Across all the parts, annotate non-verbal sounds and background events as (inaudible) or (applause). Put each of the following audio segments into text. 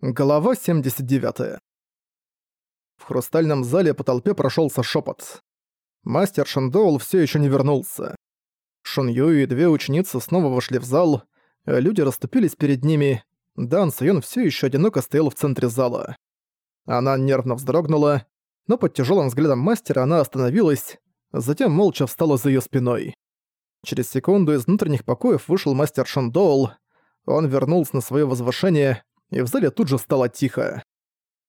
Глава 79. В хрустальном зале по толпе прошелся шепот. Мастер Шандоул все еще не вернулся. Шун Юй и две ученицы снова вошли в зал, люди расступились перед ними. Дан Сайон все еще одиноко стоял в центре зала. Она нервно вздрогнула, но под тяжелым взглядом мастера она остановилась, затем молча встала за ее спиной. Через секунду из внутренних покоев вышел мастер Шандоул. Он вернулся на свое возвышение и в зале тут же стало тихо.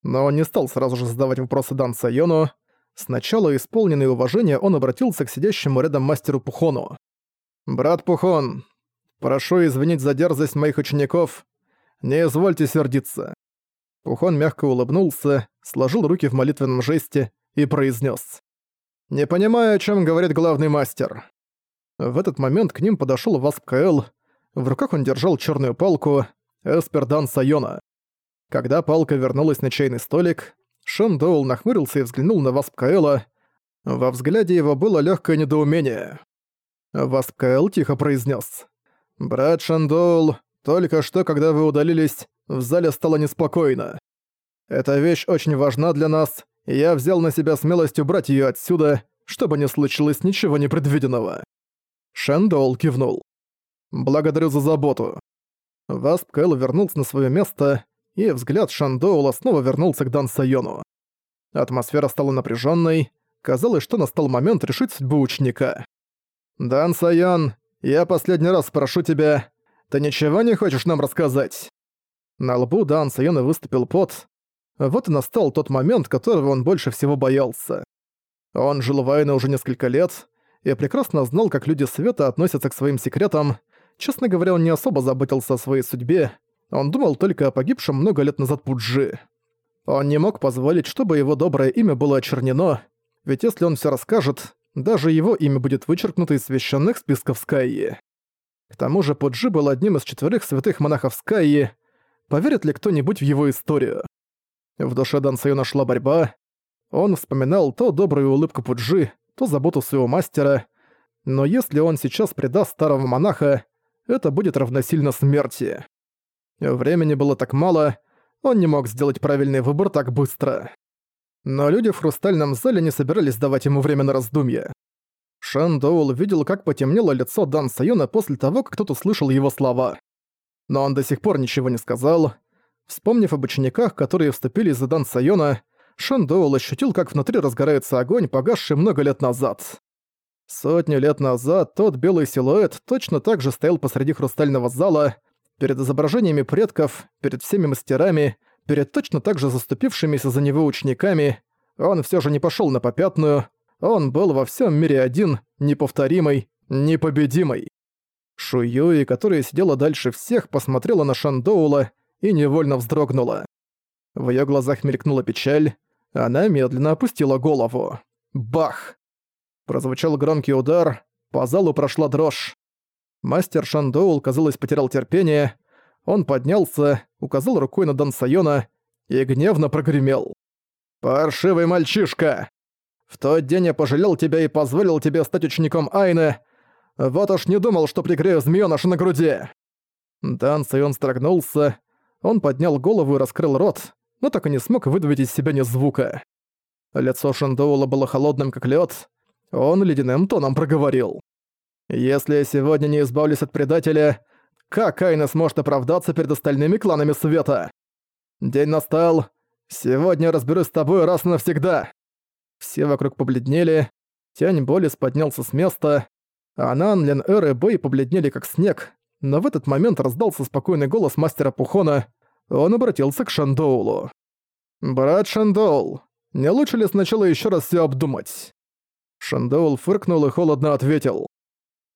Но он не стал сразу же задавать вопросы Дан Сайону. Сначала, исполненный уважения, он обратился к сидящему рядом мастеру Пухону. «Брат Пухон, прошу извинить за дерзость моих учеников. Не извольте сердиться». Пухон мягко улыбнулся, сложил руки в молитвенном жесте и произнес: «Не понимаю, о чем говорит главный мастер». В этот момент к ним подошел Васп Каэл. В руках он держал черную палку, Эспердан Сайона. Когда палка вернулась на чайный столик, Шон Доул нахмурился и взглянул на Васп Каэла. Во взгляде его было легкое недоумение. Васп Каэл тихо произнес: «Брат Шандоул, только что, когда вы удалились, в зале стало неспокойно. Эта вещь очень важна для нас, и я взял на себя смелость убрать ее отсюда, чтобы не случилось ничего непредвиденного». Шандоул кивнул. «Благодарю за заботу. Васп Кэл вернулся на свое место, и взгляд Шандоула снова вернулся к Дан Сайону. Атмосфера стала напряженной. Казалось, что настал момент решить судьбу ученика. «Дан Сайон, я последний раз прошу тебя, ты ничего не хочешь нам рассказать?» На лбу Дан Сайона выступил пот. Вот и настал тот момент, которого он больше всего боялся. Он жил в Айне уже несколько лет и прекрасно знал, как люди света относятся к своим секретам, Честно говоря, он не особо заботился о своей судьбе, он думал только о погибшем много лет назад Пуджи. Он не мог позволить, чтобы его доброе имя было очернено, ведь если он все расскажет, даже его имя будет вычеркнуто из священных списков Скайи. К тому же Пуджи был одним из четверых святых монахов Скайи. Поверит ли кто-нибудь в его историю? В душе Дансаю нашла борьба. Он вспоминал то добрую улыбку Пуджи, то заботу своего мастера. Но если он сейчас предаст старого монаха, это будет равносильно смерти. Времени было так мало, он не мог сделать правильный выбор так быстро. Но люди в хрустальном зале не собирались давать ему время на раздумье. Шан Доул видел, как потемнело лицо Дан Сайона после того, как кто-то слышал его слова. Но он до сих пор ничего не сказал. Вспомнив об учениках, которые вступили за Дан Сайона, Шан Доул ощутил, как внутри разгорается огонь, погасший много лет назад. Сотню лет назад тот белый силуэт точно так же стоял посреди хрустального зала, перед изображениями предков, перед всеми мастерами, перед точно так же заступившимися за него учениками. Он все же не пошел на попятную, он был во всем мире один, неповторимый, непобедимый. Шуюи, которая сидела дальше всех, посмотрела на Шандоула и невольно вздрогнула. В ее глазах мелькнула печаль, она медленно опустила голову. Бах! Прозвучал громкий удар, по залу прошла дрожь. Мастер Шандоул, казалось, потерял терпение. Он поднялся, указал рукой на Дан Сайона и гневно прогремел. «Паршивый мальчишка! В тот день я пожалел тебя и позволил тебе стать учеником Айны. Вот уж не думал, что пригрею змеёныша на груди!» Дан Сайон строгнулся. Он поднял голову и раскрыл рот, но так и не смог выдавить из себя ни звука. Лицо Шандоула было холодным, как лед. Он ледяным тоном проговорил. «Если я сегодня не избавлюсь от предателя, как Айна сможет оправдаться перед остальными кланами света? День настал. Сегодня разберусь с тобой раз и навсегда». Все вокруг побледнели. Тянь Болис поднялся с места. Анан, Лен Эр и Бэй побледнели как снег. Но в этот момент раздался спокойный голос мастера Пухона. Он обратился к Шандоулу. «Брат Шандоул, не лучше ли сначала еще раз все обдумать?» Шандоул фыркнул и холодно ответил.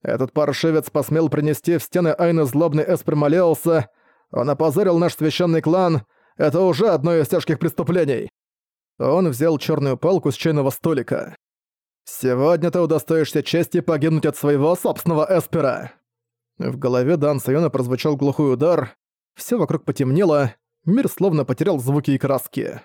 «Этот паршивец посмел принести в стены Айны злобный Эспер Малеуса. Он опозорил наш священный клан. Это уже одно из тяжких преступлений». Он взял черную палку с чайного столика. «Сегодня ты удостоишься чести погибнуть от своего собственного Эспера». В голове Дан Сайона прозвучал глухой удар. Все вокруг потемнело, мир словно потерял звуки и краски.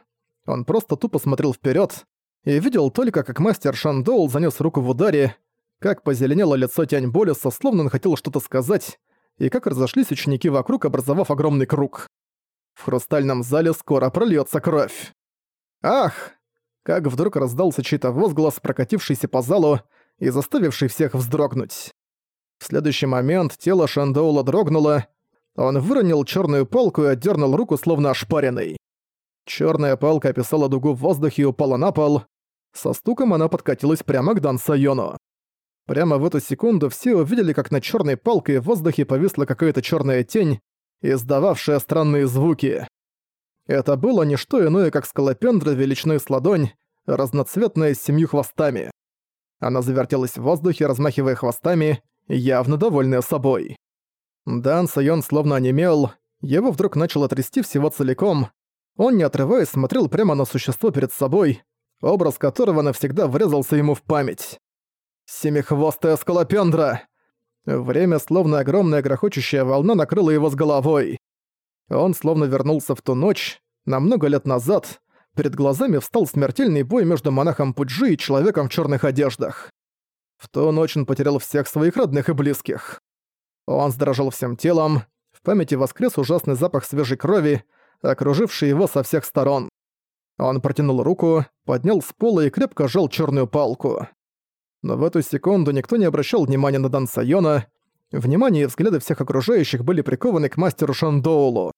Он просто тупо смотрел вперед, и видел только, как мастер Шандоул занёс руку в ударе, как позеленело лицо Тянь Болеса, словно он хотел что-то сказать, и как разошлись ученики вокруг, образовав огромный круг. В хрустальном зале скоро прольется кровь. Ах! Как вдруг раздался чей-то возглас, прокатившийся по залу и заставивший всех вздрогнуть. В следующий момент тело Шандоула дрогнуло, он выронил черную палку и отдернул руку, словно ошпаренный. Черная палка описала дугу в воздухе и упала на пол. Со стуком она подкатилась прямо к Дан Сайону. Прямо в эту секунду все увидели, как на черной палке в воздухе повисла какая-то черная тень, издававшая странные звуки. Это было не что иное, как скалопендра величиной с ладонь, разноцветная с семью хвостами. Она завертелась в воздухе, размахивая хвостами, явно довольная собой. Дан Сайон словно онемел, его вдруг начало трясти всего целиком. Он, не отрываясь, смотрел прямо на существо перед собой, образ которого навсегда врезался ему в память. «Семихвостая скалопендра!» Время, словно огромная грохочущая волна, накрыло его с головой. Он словно вернулся в ту ночь, на много лет назад, перед глазами встал смертельный бой между монахом Пуджи и человеком в черных одеждах. В ту ночь он потерял всех своих родных и близких. Он сдрожал всем телом, в памяти воскрес ужасный запах свежей крови, окруживший его со всех сторон. Он протянул руку, поднял с пола и крепко сжал черную палку. Но в эту секунду никто не обращал внимания на Дан Сайона, Внимание и взгляды всех окружающих были прикованы к мастеру Шандоулу.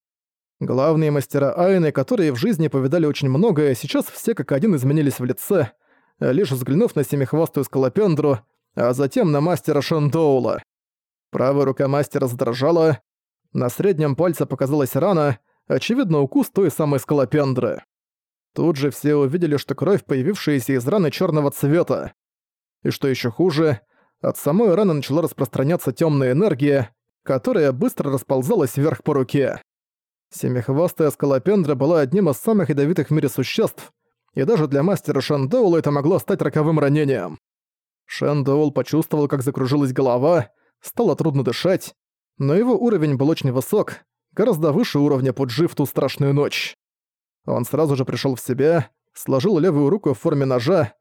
Главные мастера Айны, которые в жизни повидали очень многое, сейчас все как один изменились в лице, лишь взглянув на семихвостую скалопендру, а затем на мастера Шандоула. Правая рука мастера задрожала, на среднем пальце показалась рана, очевидно, укус той самой скалопендры. Тут же все увидели, что кровь, появившаяся из раны черного цвета. И что еще хуже, от самой раны начала распространяться темная энергия, которая быстро расползалась вверх по руке. Семихвостая скалопендра была одним из самых ядовитых в мире существ, и даже для мастера Шандоула это могло стать роковым ранением. Шандоул почувствовал, как закружилась голова, стало трудно дышать, но его уровень был очень высок, гораздо выше уровня Пуджи в ту страшную ночь. Он сразу же пришел в себя, сложил левую руку в форме ножа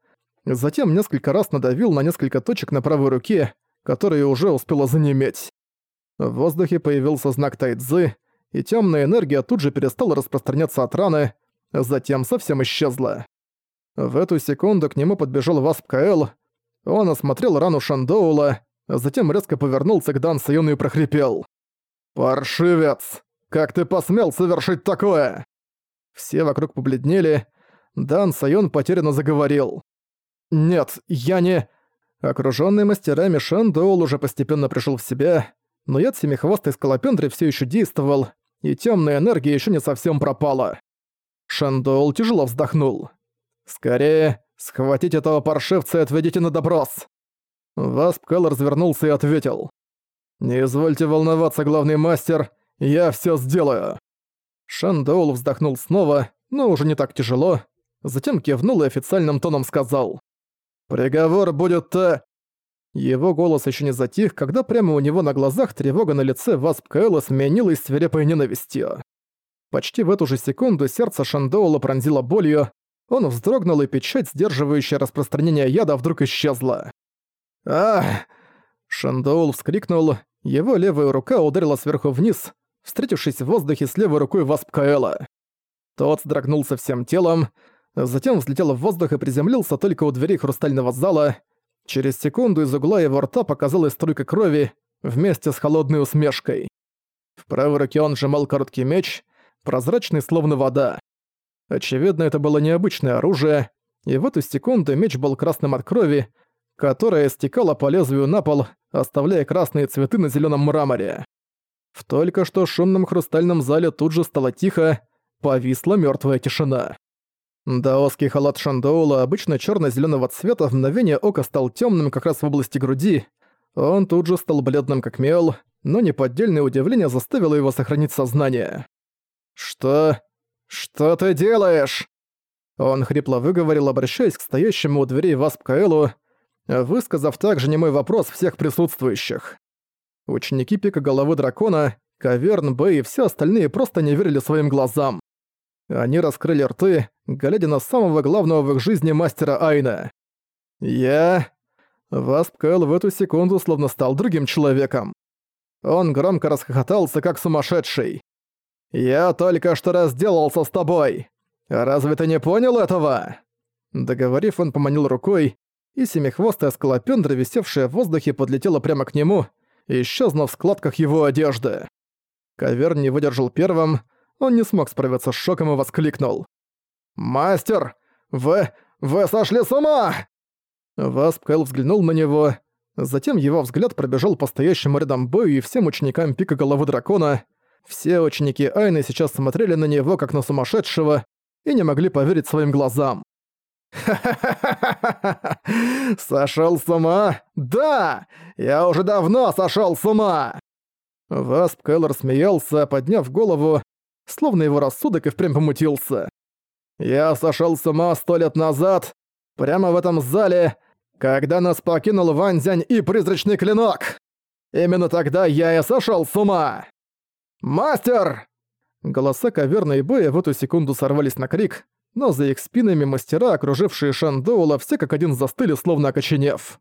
Затем несколько раз надавил на несколько точек на правой руке, которые уже успела занеметь. В воздухе появился знак Тайцзы, и темная энергия тут же перестала распространяться от раны, затем совсем исчезла. В эту секунду к нему подбежал Васп Каэл, он осмотрел рану Шандоула, затем резко повернулся к Дан Сайону и прохрипел. «Паршивец! Как ты посмел совершить такое?» Все вокруг побледнели, Дан Сайон потерянно заговорил. «Нет, я не...» Окружённый мастерами Шандоул уже постепенно пришел в себя, но яд семихвостой скалопендры все еще действовал, и темная энергия еще не совсем пропала. Шандоул тяжело вздохнул. «Скорее, схватите этого паршивца и отведите на допрос!» Васп Кэл развернулся и ответил. «Не извольте волноваться, главный мастер, я все сделаю!» Шандоул вздохнул снова, но уже не так тяжело, затем кивнул и официальным тоном сказал. «Приговор будет то...» Его голос еще не затих, когда прямо у него на глазах тревога на лице Васп Кэлла сменилась свирепой ненавистью. Почти в эту же секунду сердце Шандоула пронзило болью, он вздрогнул, и печать, сдерживающая распространение яда, вдруг исчезла. «Ах!» Шандоул вскрикнул, его левая рука ударила сверху вниз, встретившись в воздухе с левой рукой Васп Каэла. Тот сдрогнулся всем телом, затем взлетел в воздух и приземлился только у дверей хрустального зала. Через секунду из угла его рта показалась струйка крови вместе с холодной усмешкой. В правой руке он сжимал короткий меч, прозрачный словно вода. Очевидно, это было необычное оружие, и в эту секунду меч был красным от крови, которая стекала по лезвию на пол, оставляя красные цветы на зеленом мраморе. В только что шумном хрустальном зале тут же стало тихо, повисла мертвая тишина. Даосский халат Шандоула, обычно черно зеленого цвета, в мгновение ока стал темным как раз в области груди. Он тут же стал бледным как мел, но неподдельное удивление заставило его сохранить сознание. «Что? Что ты делаешь?» Он хрипло выговорил, обращаясь к стоящему у дверей Васп Каэлу, высказав также немой вопрос всех присутствующих. Ученики пика головы дракона, Каверн, Бэй и все остальные просто не верили своим глазам. Они раскрыли рты, глядя на самого главного в их жизни мастера Айна. «Я...» Васп Кэл в эту секунду словно стал другим человеком. Он громко расхохотался, как сумасшедший. «Я только что разделался с тобой! Разве ты не понял этого?» Договорив, он поманил рукой, и семихвостая скалопендра, висевшая в воздухе, подлетела прямо к нему, исчезнув в складках его одежды. Каверн не выдержал первым, он не смог справиться с шоком и воскликнул. «Мастер! Вы... вы сошли с ума!» Васп Кайл взглянул на него, затем его взгляд пробежал по стоящему рядом бою и всем ученикам пика головы дракона. Все ученики Айны сейчас смотрели на него как на сумасшедшего и не могли поверить своим глазам. «Ха-ха-ха-ха-ха! (laughs) Сошёл с ума? Да! Я уже давно сошёл с ума!» Васп Кэллор смеялся, подняв голову, словно его рассудок и впрямь помутился. «Я сошёл с ума сто лет назад, прямо в этом зале, когда нас покинул Ванзянь и призрачный клинок! Именно тогда я и сошёл с ума!» «Мастер!» Голоса Каверна и Бэя в эту секунду сорвались на крик, но за их спинами мастера, окружившие Шандоула, все как один застыли, словно окоченев.